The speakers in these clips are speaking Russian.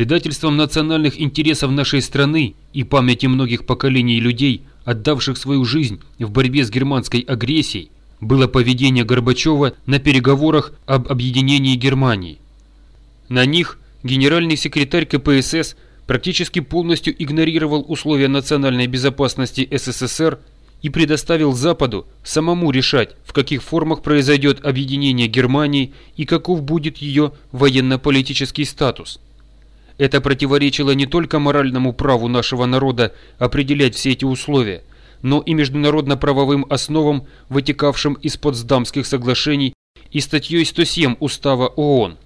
предательством национальных интересов нашей страны и памяти многих поколений людей, отдавших свою жизнь в борьбе с германской агрессией, было поведение Горбачева на переговорах об объединении Германии. На них генеральный секретарь КПСС практически полностью игнорировал условия национальной безопасности СССР и предоставил Западу самому решать, в каких формах произойдет объединение Германии и каков будет ее военно-политический статус. Это противоречило не только моральному праву нашего народа определять все эти условия, но и международно-правовым основам, вытекавшим из Потсдамских соглашений и статьей 107 Устава ООН.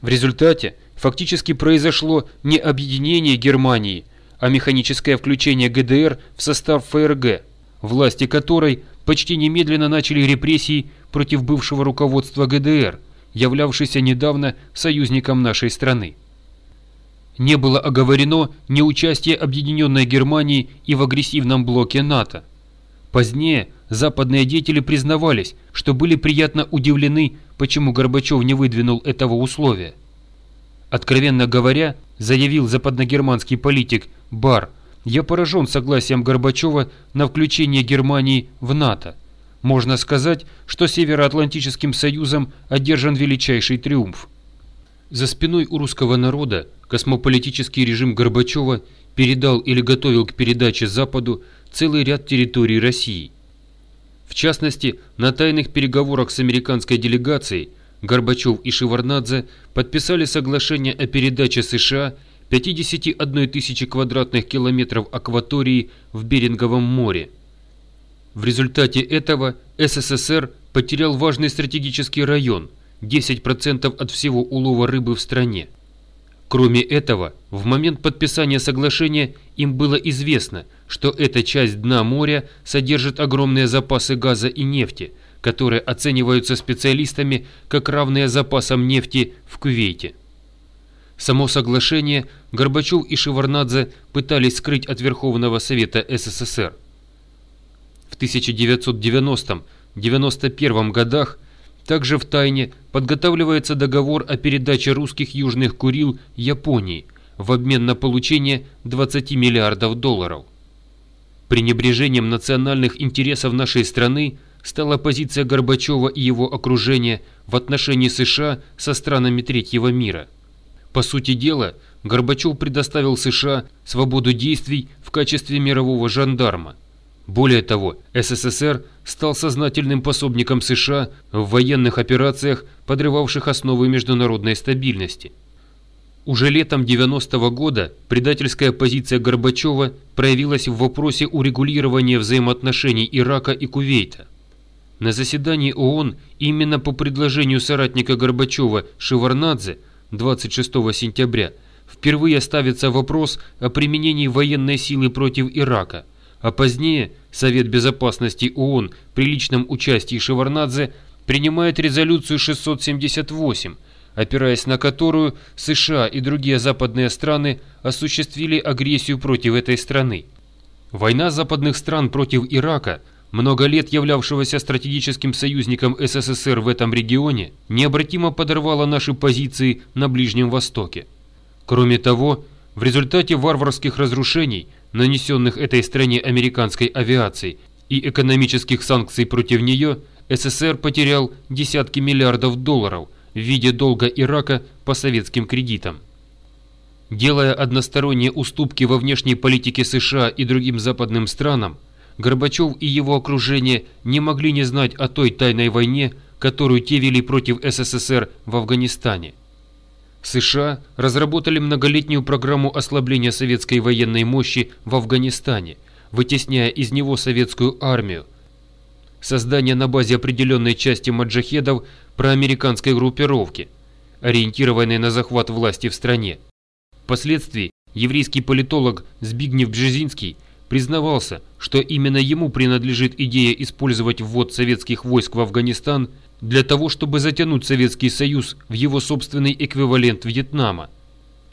В результате фактически произошло не объединение Германии, а механическое включение ГДР в состав ФРГ, власти которой почти немедленно начали репрессии против бывшего руководства ГДР, являвшейся недавно союзником нашей страны. Не было оговорено ни участие Объединенной Германии и в агрессивном блоке НАТО. Позднее западные деятели признавались, что были приятно удивлены, почему Горбачев не выдвинул этого условия. Откровенно говоря, заявил западногерманский политик Бар, я поражен согласием Горбачева на включение Германии в НАТО. Можно сказать, что Североатлантическим союзом одержан величайший триумф. За спиной у русского народа космополитический режим Горбачева передал или готовил к передаче Западу целый ряд территорий России. В частности, на тайных переговорах с американской делегацией – Горбачев и Шеварнадзе подписали соглашение о передаче США 51 тысячи квадратных километров акватории в Беринговом море. В результате этого СССР потерял важный стратегический район – 10% от всего улова рыбы в стране. Кроме этого, в момент подписания соглашения им было известно, что эта часть дна моря содержит огромные запасы газа и нефти – которые оцениваются специалистами как равные запасам нефти в Кувейте. Само соглашение Горбачев и Шеварнадзе пытались скрыть от Верховного Совета СССР. В 1990-91 годах также в тайне подготавливается договор о передаче русских Южных Курил Японии в обмен на получение 20 миллиардов долларов. Пренебрежением национальных интересов нашей страны – стала позиция Горбачева и его окружения в отношении США со странами третьего мира. По сути дела, Горбачев предоставил США свободу действий в качестве мирового жандарма. Более того, СССР стал сознательным пособником США в военных операциях, подрывавших основы международной стабильности. Уже летом 90-го года предательская позиция Горбачева проявилась в вопросе урегулирования взаимоотношений Ирака и Кувейта. На заседании ООН именно по предложению соратника Горбачева Шеварнадзе 26 сентября впервые ставится вопрос о применении военной силы против Ирака, а позднее Совет Безопасности ООН при личном участии Шеварнадзе принимает резолюцию 678, опираясь на которую США и другие западные страны осуществили агрессию против этой страны. Война западных стран против Ирака – много лет являвшегося стратегическим союзником СССР в этом регионе, необратимо подорвало наши позиции на Ближнем Востоке. Кроме того, в результате варварских разрушений, нанесенных этой стране американской авиацией и экономических санкций против нее, СССР потерял десятки миллиардов долларов в виде долга Ирака по советским кредитам. Делая односторонние уступки во внешней политике США и другим западным странам, Горбачев и его окружение не могли не знать о той тайной войне, которую те вели против СССР в Афганистане. США разработали многолетнюю программу ослабления советской военной мощи в Афганистане, вытесняя из него советскую армию. Создание на базе определенной части маджахедов проамериканской группировки, ориентированной на захват власти в стране. Впоследствии еврейский политолог Збигнев Бжезинский – признавался, что именно ему принадлежит идея использовать ввод советских войск в Афганистан для того, чтобы затянуть Советский Союз в его собственный эквивалент Вьетнама.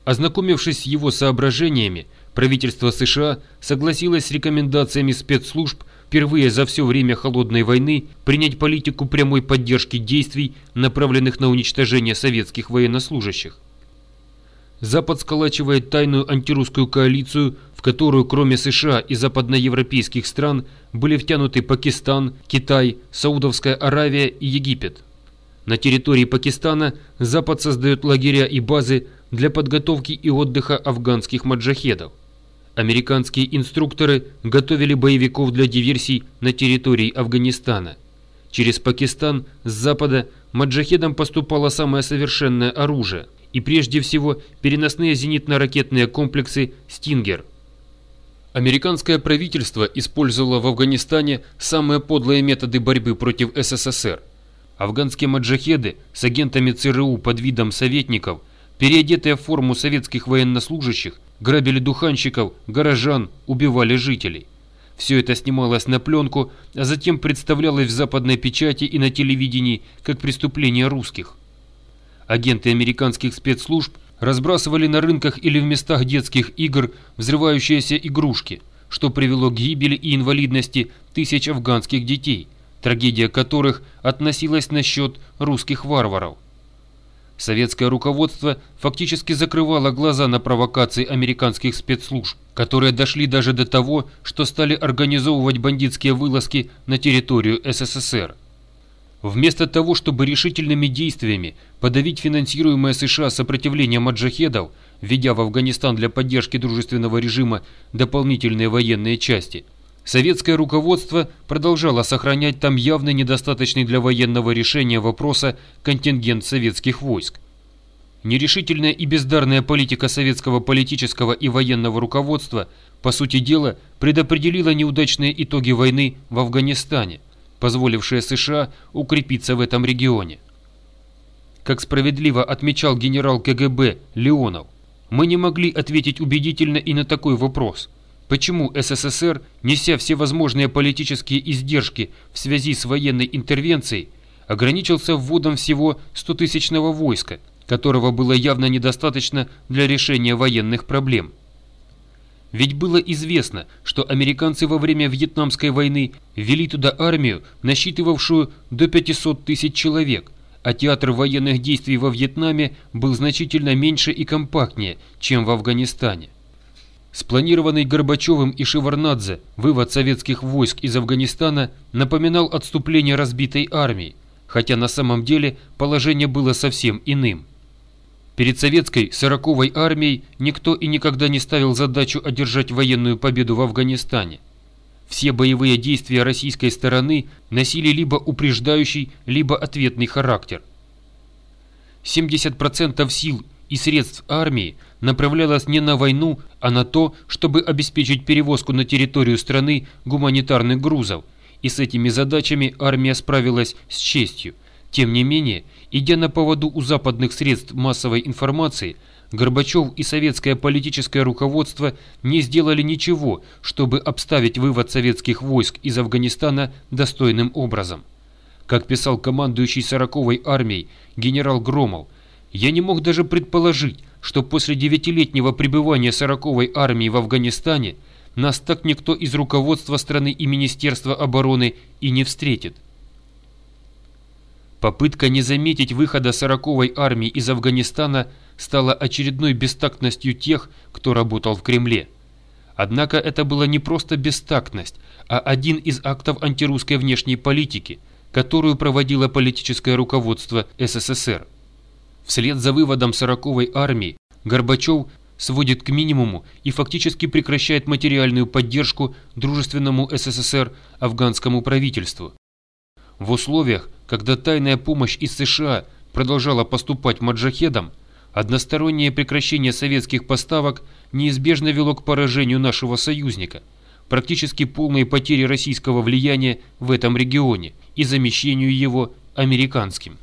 Ознакомившись с его соображениями, правительство США согласилось с рекомендациями спецслужб впервые за все время Холодной войны принять политику прямой поддержки действий, направленных на уничтожение советских военнослужащих. Запад сколачивает тайную антирусскую коалицию, в которую кроме США и западноевропейских стран были втянуты Пакистан, Китай, Саудовская Аравия и Египет. На территории Пакистана Запад создает лагеря и базы для подготовки и отдыха афганских маджахедов. Американские инструкторы готовили боевиков для диверсий на территории Афганистана. Через Пакистан с запада маджахедам поступало самое совершенное оружие – и прежде всего переносные зенитно-ракетные комплексы «Стингер». Американское правительство использовало в Афганистане самые подлые методы борьбы против СССР. Афганские маджахеды с агентами ЦРУ под видом советников, переодетые в форму советских военнослужащих, грабили духанщиков, горожан, убивали жителей. Все это снималось на пленку, а затем представлялось в западной печати и на телевидении как преступление русских. Агенты американских спецслужб разбрасывали на рынках или в местах детских игр взрывающиеся игрушки, что привело к гибели и инвалидности тысяч афганских детей, трагедия которых относилась на счет русских варваров. Советское руководство фактически закрывало глаза на провокации американских спецслужб, которые дошли даже до того, что стали организовывать бандитские вылазки на территорию СССР. Вместо того, чтобы решительными действиями подавить финансируемое США сопротивление маджахедов, введя в Афганистан для поддержки дружественного режима дополнительные военные части, советское руководство продолжало сохранять там явно недостаточный для военного решения вопроса контингент советских войск. Нерешительная и бездарная политика советского политического и военного руководства, по сути дела, предопределила неудачные итоги войны в Афганистане – позволившее США укрепиться в этом регионе. Как справедливо отмечал генерал КГБ Леонов, мы не могли ответить убедительно и на такой вопрос. Почему СССР, неся все возможные политические издержки в связи с военной интервенцией, ограничился вводом всего 100-тысячного войска, которого было явно недостаточно для решения военных проблем? Ведь было известно, что американцы во время Вьетнамской войны ввели туда армию, насчитывавшую до 500 тысяч человек, а театр военных действий во Вьетнаме был значительно меньше и компактнее, чем в Афганистане. Спланированный Горбачевым и Шеварнадзе вывод советских войск из Афганистана напоминал отступление разбитой армии, хотя на самом деле положение было совсем иным. Перед советской сороковой армией никто и никогда не ставил задачу одержать военную победу в Афганистане. Все боевые действия российской стороны носили либо упреждающий, либо ответный характер. 70% сил и средств армии направлялось не на войну, а на то, чтобы обеспечить перевозку на территорию страны гуманитарных грузов, и с этими задачами армия справилась с честью – тем не менее, идя на поводу у западных средств массовой информации, Горбачев и советское политическое руководство не сделали ничего, чтобы обставить вывод советских войск из Афганистана достойным образом. Как писал командующий 40-й армией генерал Громов, «Я не мог даже предположить, что после девятилетнего пребывания 40-й армии в Афганистане нас так никто из руководства страны и Министерства обороны и не встретит». Попытка не заметить выхода сороковой армии из Афганистана стала очередной бестактностью тех, кто работал в Кремле. Однако это была не просто бестактность, а один из актов антирусской внешней политики, которую проводило политическое руководство СССР. Вслед за выводом сороковой армии Горбачев сводит к минимуму и фактически прекращает материальную поддержку дружественному СССР афганскому правительству. В условиях, когда тайная помощь из США продолжала поступать маджахедам, одностороннее прекращение советских поставок неизбежно вело к поражению нашего союзника, практически полной потере российского влияния в этом регионе и замещению его американским.